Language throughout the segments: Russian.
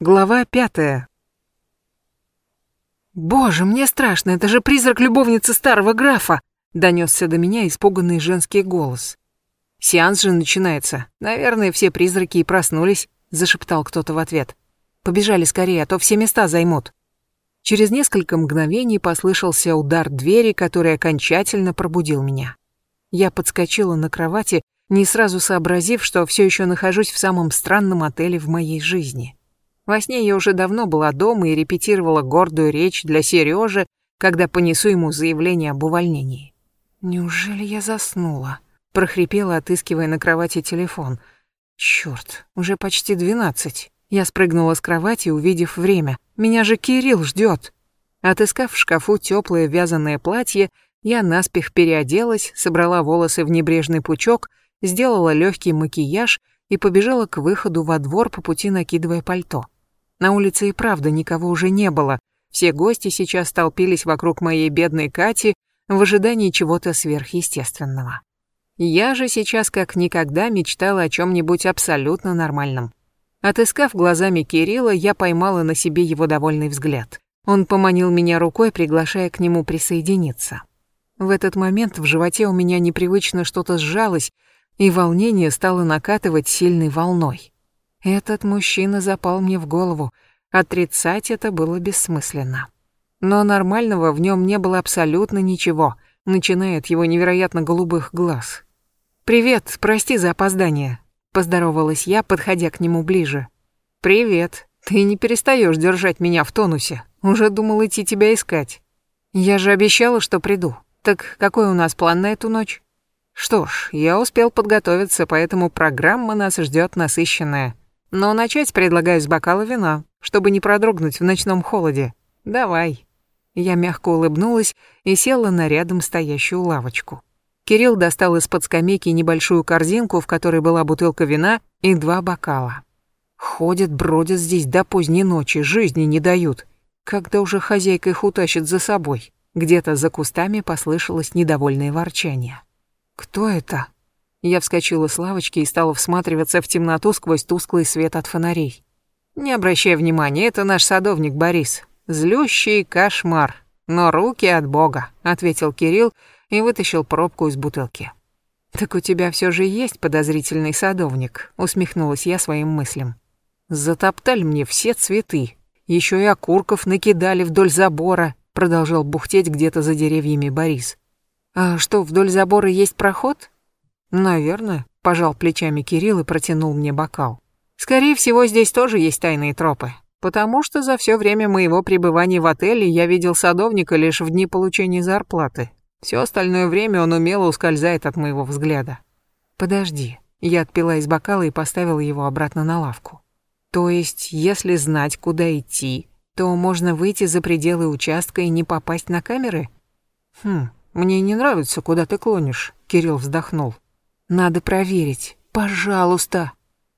Глава пятая. «Боже, мне страшно, это же призрак любовницы старого графа!» Донесся до меня испуганный женский голос. «Сеанс же начинается. Наверное, все призраки и проснулись», зашептал кто-то в ответ. «Побежали скорее, а то все места займут». Через несколько мгновений послышался удар двери, который окончательно пробудил меня. Я подскочила на кровати, не сразу сообразив, что все еще нахожусь в самом странном отеле в моей жизни. Во сне я уже давно была дома и репетировала гордую речь для Сережи, когда понесу ему заявление об увольнении. «Неужели я заснула?» — прохрипела, отыскивая на кровати телефон. «Чёрт, уже почти двенадцать». Я спрыгнула с кровати, увидев время. «Меня же Кирилл ждёт». Отыскав в шкафу тёплое вязаное платье, я наспех переоделась, собрала волосы в небрежный пучок, сделала лёгкий макияж и побежала к выходу во двор по пути накидывая пальто. На улице и правда никого уже не было. Все гости сейчас толпились вокруг моей бедной Кати в ожидании чего-то сверхъестественного. Я же сейчас как никогда мечтала о чем-нибудь абсолютно нормальном. Отыскав глазами Кирилла, я поймала на себе его довольный взгляд. Он поманил меня рукой, приглашая к нему присоединиться. В этот момент в животе у меня непривычно что-то сжалось, и волнение стало накатывать сильной волной. Этот мужчина запал мне в голову. Отрицать это было бессмысленно. Но нормального в нем не было абсолютно ничего, начиная от его невероятно голубых глаз. «Привет, прости за опоздание», — поздоровалась я, подходя к нему ближе. «Привет. Ты не перестаешь держать меня в тонусе. Уже думал идти тебя искать. Я же обещала, что приду. Так какой у нас план на эту ночь?» «Что ж, я успел подготовиться, поэтому программа нас ждет насыщенная. Но начать предлагаю с бокала вина, чтобы не продрогнуть в ночном холоде. Давай. Я мягко улыбнулась и села на рядом стоящую лавочку. Кирилл достал из-под скамейки небольшую корзинку, в которой была бутылка вина и два бокала. Ходят, бродят здесь до поздней ночи, жизни не дают. Когда уже хозяйка их утащит за собой? Где-то за кустами послышалось недовольное ворчание. «Кто это?» Я вскочила с лавочки и стала всматриваться в темноту сквозь тусклый свет от фонарей. «Не обращай внимания, это наш садовник Борис. Злющий кошмар, но руки от Бога», — ответил Кирилл и вытащил пробку из бутылки. «Так у тебя все же есть подозрительный садовник», — усмехнулась я своим мыслям. «Затоптали мне все цветы, еще и окурков накидали вдоль забора», — продолжал бухтеть где-то за деревьями Борис. «А что, вдоль забора есть проход?» «Наверное», — пожал плечами Кирилл и протянул мне бокал. «Скорее всего, здесь тоже есть тайные тропы, потому что за все время моего пребывания в отеле я видел садовника лишь в дни получения зарплаты. Все остальное время он умело ускользает от моего взгляда». «Подожди». Я отпила из бокала и поставила его обратно на лавку. «То есть, если знать, куда идти, то можно выйти за пределы участка и не попасть на камеры?» «Хм, мне не нравится, куда ты клонишь», — Кирилл вздохнул. Надо проверить. Пожалуйста.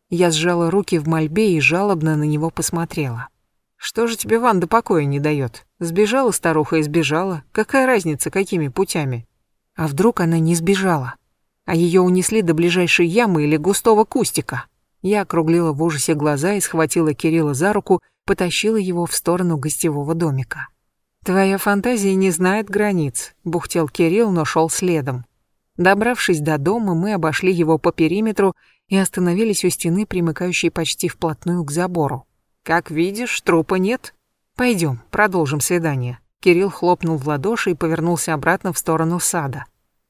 Я сжала руки в мольбе и жалобно на него посмотрела. Что же тебе Ванда покоя не дает? Сбежала старуха и сбежала. Какая разница, какими путями? А вдруг она не сбежала? А ее унесли до ближайшей ямы или густого кустика? Я округлила в ужасе глаза и схватила Кирилла за руку, потащила его в сторону гостевого домика. «Твоя фантазия не знает границ», — бухтел Кирилл, но шел следом. Добравшись до дома, мы обошли его по периметру и остановились у стены, примыкающей почти вплотную к забору. «Как видишь, трупа нет. Пойдем, продолжим свидание». Кирилл хлопнул в ладоши и повернулся обратно в сторону сада.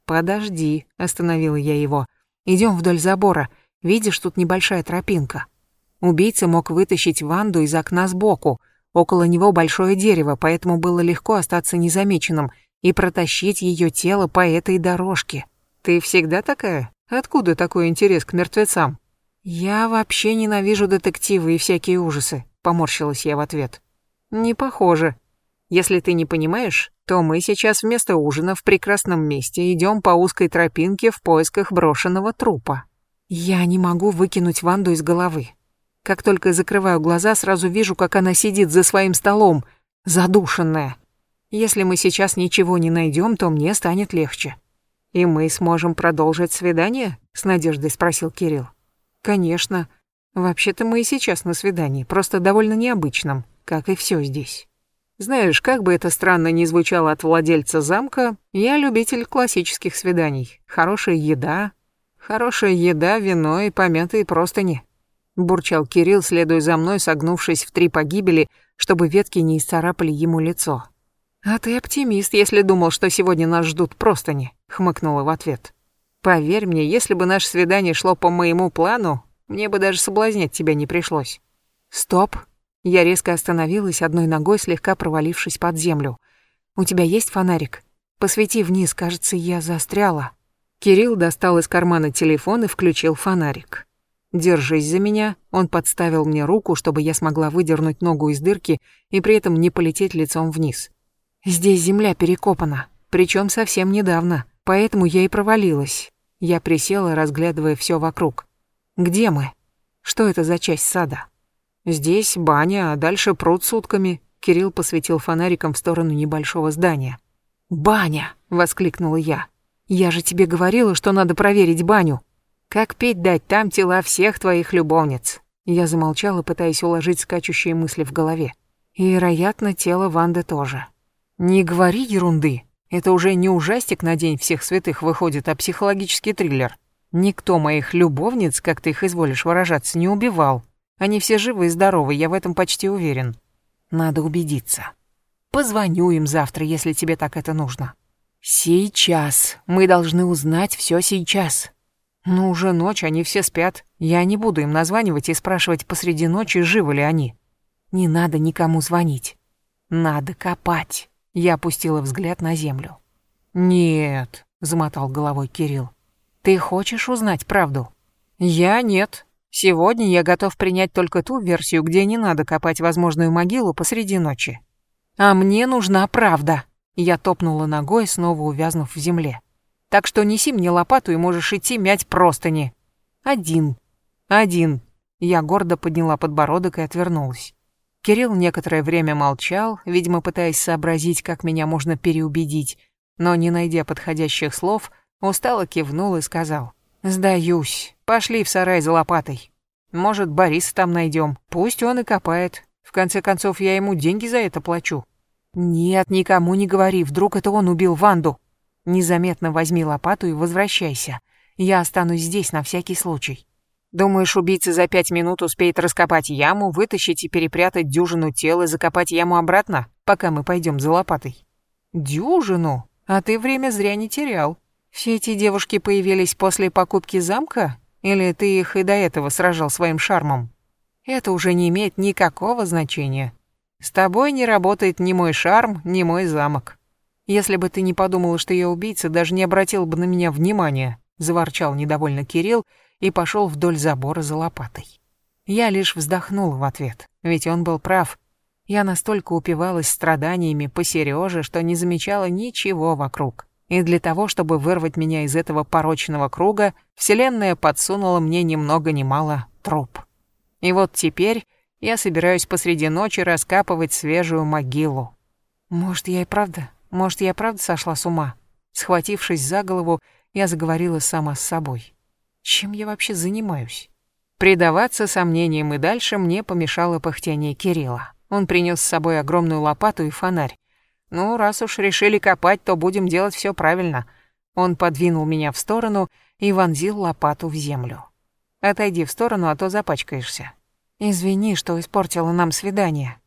«Подожди», — остановила я его. «Идем вдоль забора. Видишь, тут небольшая тропинка». Убийца мог вытащить Ванду из окна сбоку. Около него большое дерево, поэтому было легко остаться незамеченным и протащить ее тело по этой дорожке. Ты всегда такая? Откуда такой интерес к мертвецам? Я вообще ненавижу детективы и всякие ужасы, поморщилась я в ответ. Не похоже. Если ты не понимаешь, то мы сейчас вместо ужина в прекрасном месте идем по узкой тропинке в поисках брошенного трупа. Я не могу выкинуть Ванду из головы. Как только закрываю глаза, сразу вижу, как она сидит за своим столом, задушенная. Если мы сейчас ничего не найдем, то мне станет легче. «И мы сможем продолжить свидание?» — с надеждой спросил Кирилл. «Конечно. Вообще-то мы и сейчас на свидании, просто довольно необычном, как и все здесь. Знаешь, как бы это странно ни звучало от владельца замка, я любитель классических свиданий. Хорошая еда, хорошая еда, вино и помятые простыни. Бурчал Кирилл, следуя за мной, согнувшись в три погибели, чтобы ветки не исцарапали ему лицо. «А ты оптимист, если думал, что сегодня нас ждут простыни», — хмыкнула в ответ. «Поверь мне, если бы наше свидание шло по моему плану, мне бы даже соблазнять тебя не пришлось. Стоп. Я резко остановилась, одной ногой слегка провалившись под землю. У тебя есть фонарик? Посвети вниз, кажется, я застряла. Кирилл достал из кармана телефон и включил фонарик. Держись за меня, он подставил мне руку, чтобы я смогла выдернуть ногу из дырки и при этом не полететь лицом вниз. Здесь земля перекопана, причем совсем недавно, поэтому я и провалилась. Я присела, разглядывая все вокруг. Где мы? Что это за часть сада? Здесь баня, а дальше пруд с утками. Кирилл посветил фонариком в сторону небольшого здания. «Баня!» — воскликнула я. «Я же тебе говорила, что надо проверить баню. Как пить дать, там тела всех твоих любовниц». Я замолчала, пытаясь уложить скачущие мысли в голове. И, вероятно, тело Ванды тоже. «Не говори ерунды. Это уже не ужастик на День всех святых выходит, а психологический триллер. Никто моих любовниц, как ты их изволишь выражаться, не убивал. Они все живы и здоровы, я в этом почти уверен. Надо убедиться. Позвоню им завтра, если тебе так это нужно. Сейчас. Мы должны узнать все сейчас. Ну, уже ночь, они все спят. Я не буду им названивать и спрашивать посреди ночи, живы ли они. Не надо никому звонить. Надо копать. Я опустила взгляд на землю. Нет, замотал головой Кирилл. Ты хочешь узнать правду? Я нет. Сегодня я готов принять только ту версию, где не надо копать возможную могилу посреди ночи. А мне нужна правда. Я топнула ногой, снова увязнув в земле. Так что неси мне лопату и можешь идти мять простыни. Один. Один. Я гордо подняла подбородок и отвернулась. Кирилл некоторое время молчал, видимо, пытаясь сообразить, как меня можно переубедить, но, не найдя подходящих слов, Устало кивнул и сказал. «Сдаюсь. Пошли в сарай за лопатой. Может, Бориса там найдем. Пусть он и копает. В конце концов, я ему деньги за это плачу». «Нет, никому не говори. Вдруг это он убил Ванду. Незаметно возьми лопату и возвращайся. Я останусь здесь на всякий случай». Думаешь, убийца за пять минут успеет раскопать яму, вытащить и перепрятать дюжину тел и закопать яму обратно, пока мы пойдем за лопатой? Дюжину? А ты время зря не терял. Все эти девушки появились после покупки замка? Или ты их и до этого сражал своим шармом? Это уже не имеет никакого значения. С тобой не работает ни мой шарм, ни мой замок. Если бы ты не подумала, что я убийца, даже не обратил бы на меня внимания, заворчал недовольно Кирилл и пошел вдоль забора за лопатой. Я лишь вздохнула в ответ, ведь он был прав. Я настолько упивалась страданиями по Сереже, что не замечала ничего вокруг. И для того, чтобы вырвать меня из этого порочного круга, Вселенная подсунула мне ни много ни мало труп. И вот теперь я собираюсь посреди ночи раскапывать свежую могилу. Может, я и правда, может, я правда сошла с ума? Схватившись за голову, я заговорила сама с собой. Чем я вообще занимаюсь? Предаваться сомнениям и дальше мне помешало пыхтение Кирилла. Он принес с собой огромную лопату и фонарь. Ну, раз уж решили копать, то будем делать все правильно. Он подвинул меня в сторону и вонзил лопату в землю. Отойди в сторону, а то запачкаешься. Извини, что испортила нам свидание.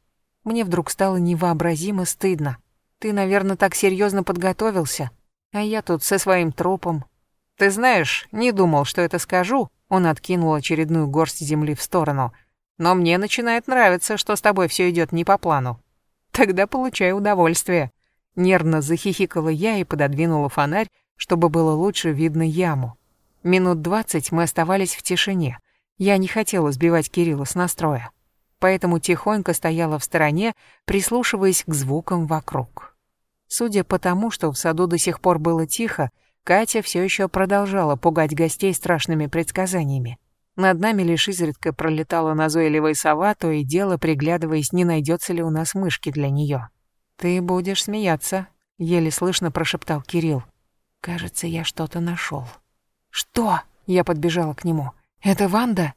Мне вдруг стало невообразимо стыдно. Ты, наверное, так серьезно подготовился, а я тут со своим трупом. Ты знаешь, не думал, что это скажу. Он откинул очередную горсть земли в сторону. Но мне начинает нравиться, что с тобой все идет не по плану. Тогда получай удовольствие. Нервно захихикала я и пододвинула фонарь, чтобы было лучше видно яму. Минут двадцать мы оставались в тишине. Я не хотела сбивать Кирилла с настроя. Поэтому тихонько стояла в стороне, прислушиваясь к звукам вокруг. Судя по тому, что в саду до сих пор было тихо, Катя все еще продолжала пугать гостей страшными предсказаниями. Над нами лишь изредка пролетала назойливая сова, то и дело приглядываясь, не найдется ли у нас мышки для нее. «Ты будешь смеяться», — еле слышно прошептал Кирилл. «Кажется, я что-то нашел». «Что?» — я подбежала к нему. «Это Ванда?»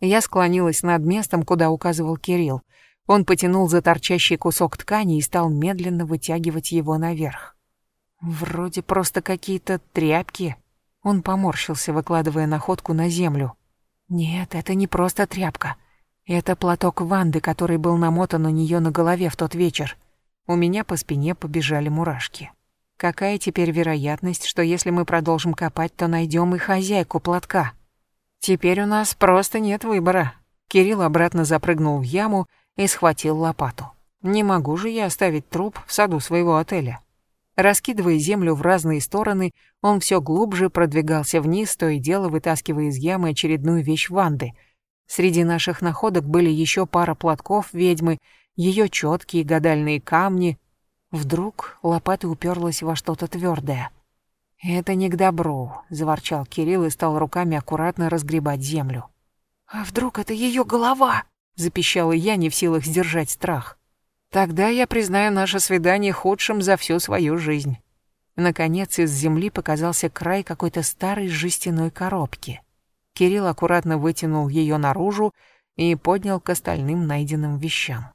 Я склонилась над местом, куда указывал Кирилл. Он потянул за торчащий кусок ткани и стал медленно вытягивать его наверх. Вроде просто какие-то тряпки. Он поморщился, выкладывая находку на землю. Нет, это не просто тряпка. Это платок Ванды, который был намотан у нее на голове в тот вечер. У меня по спине побежали мурашки. Какая теперь вероятность, что если мы продолжим копать, то найдем и хозяйку платка? Теперь у нас просто нет выбора. Кирилл обратно запрыгнул в яму и схватил лопату. Не могу же я оставить труп в саду своего отеля. Раскидывая землю в разные стороны, он все глубже продвигался вниз, то и дело вытаскивая из ямы очередную вещь Ванды. Среди наших находок были еще пара платков ведьмы, ее четкие гадальные камни. Вдруг лопата уперлась во что-то твердое. «Это не к добру», — заворчал Кирилл и стал руками аккуратно разгребать землю. «А вдруг это ее голова?» — запищала я, не в силах сдержать страх. Тогда я признаю наше свидание худшим за всю свою жизнь. Наконец из земли показался край какой-то старой жестяной коробки. Кирилл аккуратно вытянул ее наружу и поднял к остальным найденным вещам.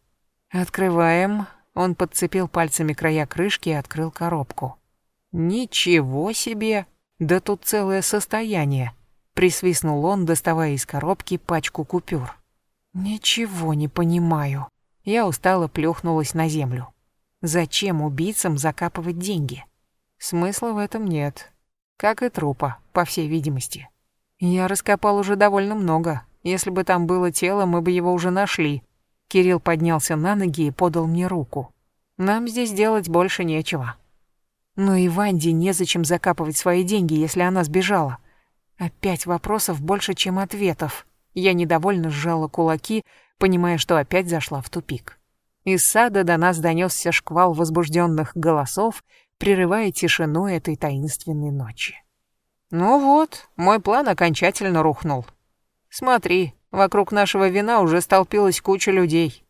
«Открываем». Он подцепил пальцами края крышки и открыл коробку. «Ничего себе! Да тут целое состояние!» Присвистнул он, доставая из коробки пачку купюр. «Ничего не понимаю», я устало плюхнулась на землю. Зачем убийцам закапывать деньги? Смысла в этом нет. Как и трупа, по всей видимости. Я раскопал уже довольно много. Если бы там было тело, мы бы его уже нашли. Кирилл поднялся на ноги и подал мне руку. Нам здесь делать больше нечего. Но и Ванде незачем закапывать свои деньги, если она сбежала. Опять вопросов больше, чем ответов. Я недовольно сжала кулаки, понимая, что опять зашла в тупик. Из сада до нас донесся шквал возбужденных голосов, прерывая тишину этой таинственной ночи. «Ну вот, мой план окончательно рухнул. Смотри, вокруг нашего вина уже столпилась куча людей.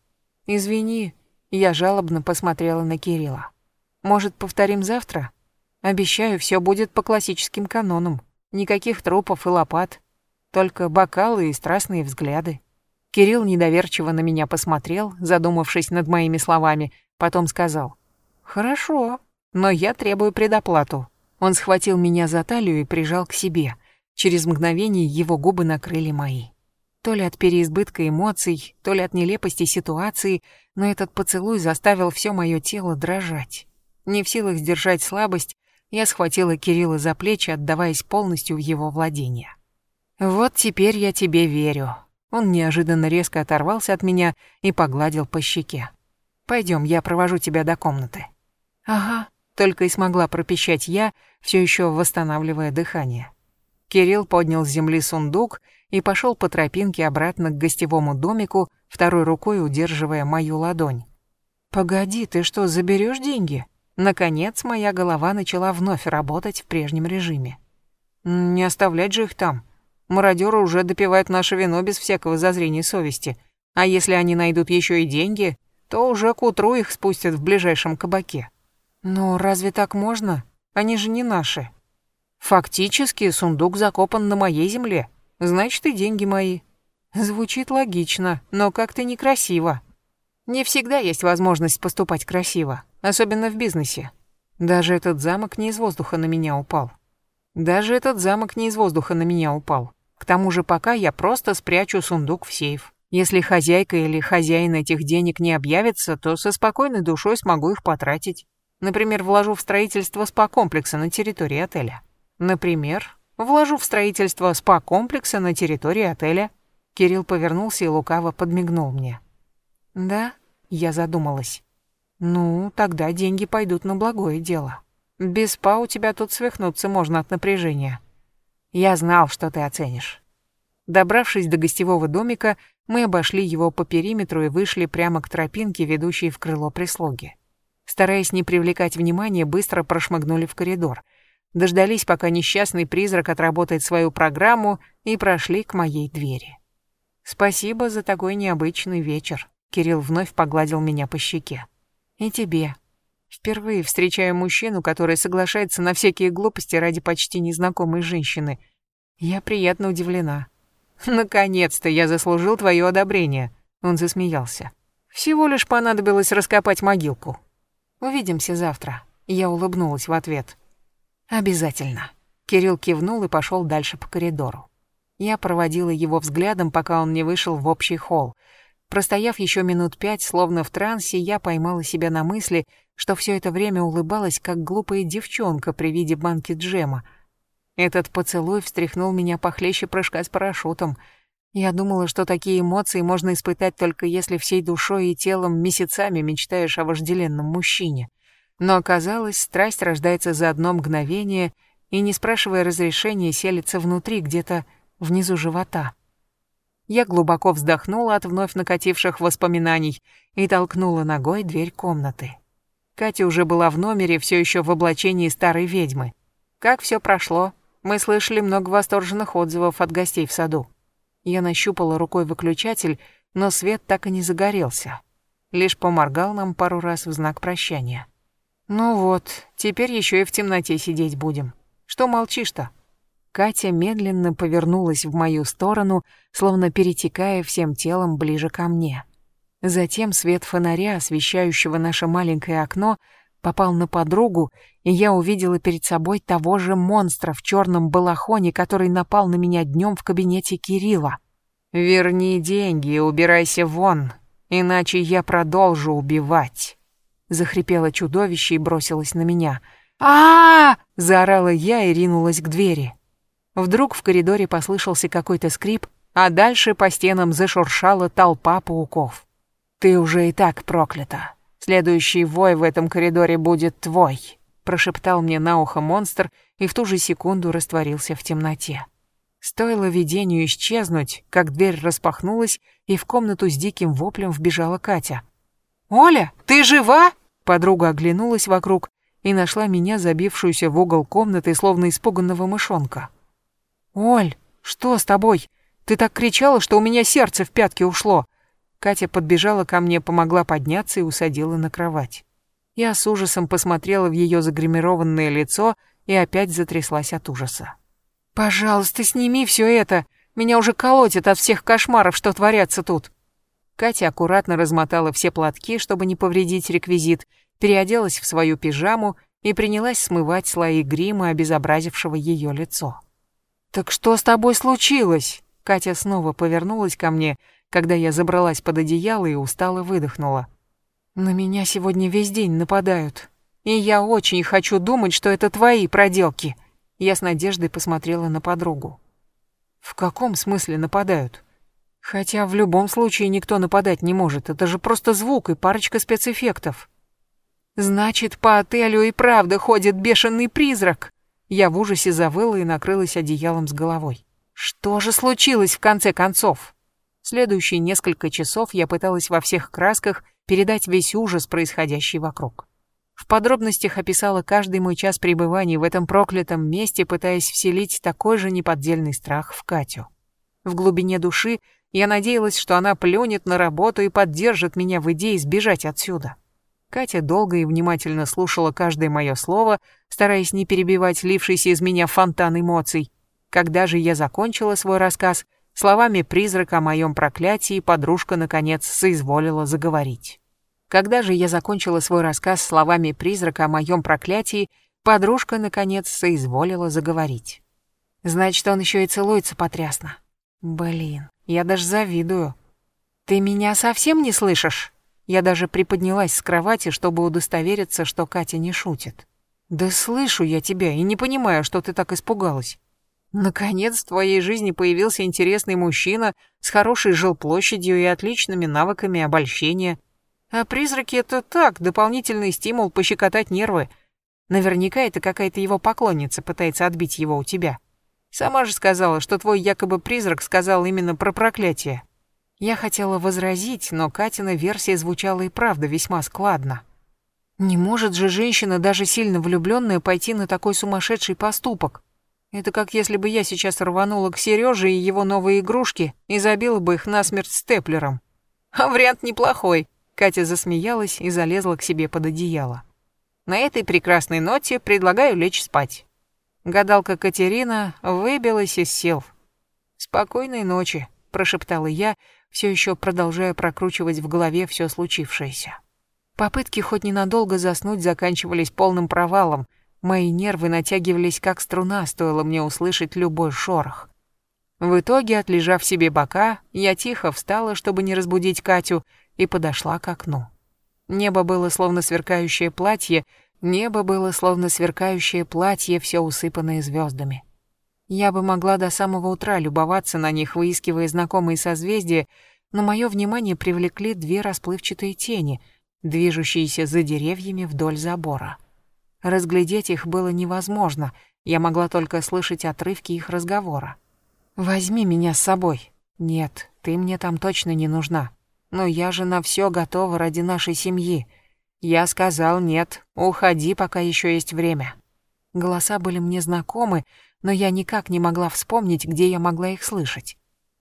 Извини, я жалобно посмотрела на Кирилла. Может, повторим завтра? Обещаю, все будет по классическим канонам. Никаких трупов и лопат, только бокалы и страстные взгляды. Кирилл недоверчиво на меня посмотрел, задумавшись над моими словами, потом сказал. «Хорошо, но я требую предоплату». Он схватил меня за талию и прижал к себе. Через мгновение его губы накрыли мои. То ли от переизбытка эмоций, то ли от нелепости ситуации, но этот поцелуй заставил все мое тело дрожать. Не в силах сдержать слабость, я схватила Кирилла за плечи, отдаваясь полностью в его владение. «Вот теперь я тебе верю», он неожиданно резко оторвался от меня и погладил по щеке. Пойдем, я провожу тебя до комнаты. Ага, только и смогла пропищать я, все еще восстанавливая дыхание. Кирилл поднял с земли сундук и пошел по тропинке обратно к гостевому домику, второй рукой удерживая мою ладонь. «Погоди, ты что, заберешь деньги?» Наконец моя голова начала вновь работать в прежнем режиме. «Не оставлять же их там. Мародеры уже допивают наше вино без всякого зазрения совести. А если они найдут еще и деньги, то уже к утру их спустят в ближайшем кабаке. Но разве так можно? Они же не наши. Фактически сундук закопан на моей земле. Значит, и деньги мои. Звучит логично, но как-то некрасиво. Не всегда есть возможность поступать красиво, особенно в бизнесе. Даже этот замок не из воздуха на меня упал. Даже этот замок не из воздуха на меня упал. К тому же пока я просто спрячу сундук в сейф. Если хозяйка или хозяин этих денег не объявится, то со спокойной душой смогу их потратить. Например, вложу в строительство спа-комплекса на территории отеля. Например, вложу в строительство спа-комплекса на территории отеля. Кирилл повернулся и лукаво подмигнул мне. Да, я задумалась. Ну, тогда деньги пойдут на благое дело. Без спа у тебя тут свихнуться можно от напряжения. Я знал, что ты оценишь. Добравшись до гостевого домика, мы обошли его по периметру и вышли прямо к тропинке, ведущей в крыло прислуги. Стараясь не привлекать внимания, быстро прошмыгнули в коридор. Дождались, пока несчастный призрак отработает свою программу, и прошли к моей двери. «Спасибо за такой необычный вечер», — Кирилл вновь погладил меня по щеке. «И тебе. Впервые встречаю мужчину, который соглашается на всякие глупости ради почти незнакомой женщины. Я приятно удивлена. Наконец-то я заслужил твое одобрение. Он засмеялся. Всего лишь понадобилось раскопать могилку. Увидимся завтра. Я улыбнулась в ответ. Обязательно. Кирилл кивнул и пошел дальше по коридору. Я проводила его взглядом, пока он не вышел в общий холл. Простояв еще минут пять, словно в трансе, я поймала себя на мысли, что все это время улыбалась, как глупая девчонка при виде банки джема. Этот поцелуй встряхнул меня похлеще прыжка с парашютом. Я думала, что такие эмоции можно испытать только если всей душой и телом месяцами мечтаешь о вожделенном мужчине. Но оказалось, страсть рождается за одно мгновение и, не спрашивая разрешения, селится внутри, где-то внизу живота. Я глубоко вздохнула от вновь накативших воспоминаний и толкнула ногой дверь комнаты. Катя уже была в номере, все еще в облачении старой ведьмы. Как все прошло? Мы слышали много восторженных отзывов от гостей в саду. Я нащупала рукой выключатель, но свет так и не загорелся. Лишь поморгал нам пару раз в знак прощания. Ну вот, теперь еще и в темноте сидеть будем. Что молчишь-то? Катя медленно повернулась в мою сторону, словно перетекая всем телом ближе ко мне. Затем свет фонаря, освещающего наше маленькое окно, попал на подругу, и я увидела перед собой того же монстра в черном балахоне, который напал на меня днем в кабинете Кирилла. «Верни деньги и убирайся вон, иначе я продолжу убивать», — захрипело чудовище и бросилось на меня. а, -а, -а заорала я и ринулась к двери. Вдруг в коридоре послышался какой-то скрип, а дальше по стенам зашуршала толпа пауков. «Ты уже и так проклята. Следующий вой в этом коридоре будет твой», прошептал мне на ухо монстр и в ту же секунду растворился в темноте. Стоило видению исчезнуть, как дверь распахнулась, и в комнату с диким воплем вбежала Катя. «Оля, ты жива?» Подруга оглянулась вокруг и нашла меня, забившуюся в угол комнаты, словно испуганного мышонка. «Оль, что с тобой? Ты так кричала, что у меня сердце в пятки ушло. Катя подбежала ко мне, помогла подняться и усадила на кровать. Я с ужасом посмотрела в ее загримированное лицо и опять затряслась от ужаса. «Пожалуйста, сними все это! Меня уже колотит от всех кошмаров, что творятся тут!» Катя аккуратно размотала все платки, чтобы не повредить реквизит, переоделась в свою пижаму и принялась смывать слои грима, обезобразившего ее лицо. «Так что с тобой случилось?» Катя снова повернулась ко мне когда я забралась под одеяло и устало выдохнула. «На меня сегодня весь день нападают, и я очень хочу думать, что это твои проделки». Я с надеждой посмотрела на подругу. «В каком смысле нападают?» «Хотя в любом случае никто нападать не может, это же просто звук и парочка спецэффектов». «Значит, по отелю и правда ходит бешеный призрак!» Я в ужасе завыла и накрылась одеялом с головой. «Что же случилось в конце концов?» Следующие несколько часов я пыталась во всех красках передать весь ужас, происходящий вокруг. В подробностях описала каждый мой час пребывания в этом проклятом месте, пытаясь вселить такой же неподдельный страх в Катю. В глубине души я надеялась, что она плюнет на работу и поддержит меня в идее сбежать отсюда. Катя долго и внимательно слушала каждое мое слово, стараясь не перебивать лившийся из меня фонтан эмоций. Когда же я закончила свой рассказ, Словами призрака о моем проклятии подружка, наконец, соизволила заговорить. Когда же я закончила свой рассказ словами призрака о моем проклятии, подружка, наконец, соизволила заговорить. Значит, он еще и целуется потрясно. Блин, я даже завидую. Ты меня совсем не слышишь? Я даже приподнялась с кровати, чтобы удостовериться, что Катя не шутит. Да слышу я тебя и не понимаю, что ты так испугалась. Наконец в твоей жизни появился интересный мужчина с хорошей жилплощадью и отличными навыками обольщения. А призраки — это так, дополнительный стимул пощекотать нервы. Наверняка это какая-то его поклонница пытается отбить его у тебя. Сама же сказала, что твой якобы призрак сказал именно про проклятие. Я хотела возразить, но Катина версия звучала и правда весьма складно. Не может же женщина, даже сильно влюбленная, пойти на такой сумасшедший поступок. Это как если бы я сейчас рванула к Сереже и его новые игрушки и забила бы их насмерть степлером. А вариант неплохой. Катя засмеялась и залезла к себе под одеяло. На этой прекрасной ноте предлагаю лечь спать. Гадалка Катерина выбилась из сил. «Спокойной ночи», — прошептала я, все еще продолжая прокручивать в голове все случившееся. Попытки хоть ненадолго заснуть заканчивались полным провалом. Мои нервы натягивались как струна, стоило мне услышать любой шорох. В итоге, отлежав себе бока, я тихо встала, чтобы не разбудить Катю, и подошла к окну. Небо было словно сверкающее платье, небо было словно сверкающее платье, все усыпанное звездами. Я бы могла до самого утра любоваться на них, выискивая знакомые созвездия, но мое внимание привлекли две расплывчатые тени, движущиеся за деревьями вдоль забора. Разглядеть их было невозможно, я могла только слышать отрывки их разговора. «Возьми меня с собой». «Нет, ты мне там точно не нужна. Но я же на все готова ради нашей семьи». Я сказал «нет, уходи, пока еще есть время». Голоса были мне знакомы, но я никак не могла вспомнить, где я могла их слышать.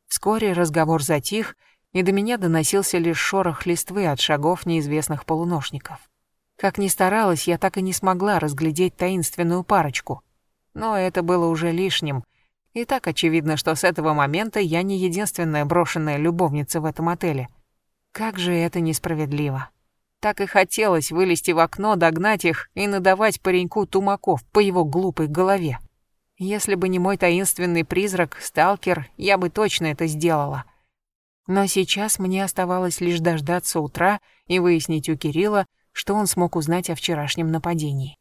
Вскоре разговор затих, и до меня доносился лишь шорох листвы от шагов неизвестных полуношников. Как ни старалась, я так и не смогла разглядеть таинственную парочку. Но это было уже лишним. И так очевидно, что с этого момента я не единственная брошенная любовница в этом отеле. Как же это несправедливо. Так и хотелось вылезти в окно, догнать их и надавать пареньку тумаков по его глупой голове. Если бы не мой таинственный призрак, сталкер, я бы точно это сделала. Но сейчас мне оставалось лишь дождаться утра и выяснить у Кирилла, что он смог узнать о вчерашнем нападении.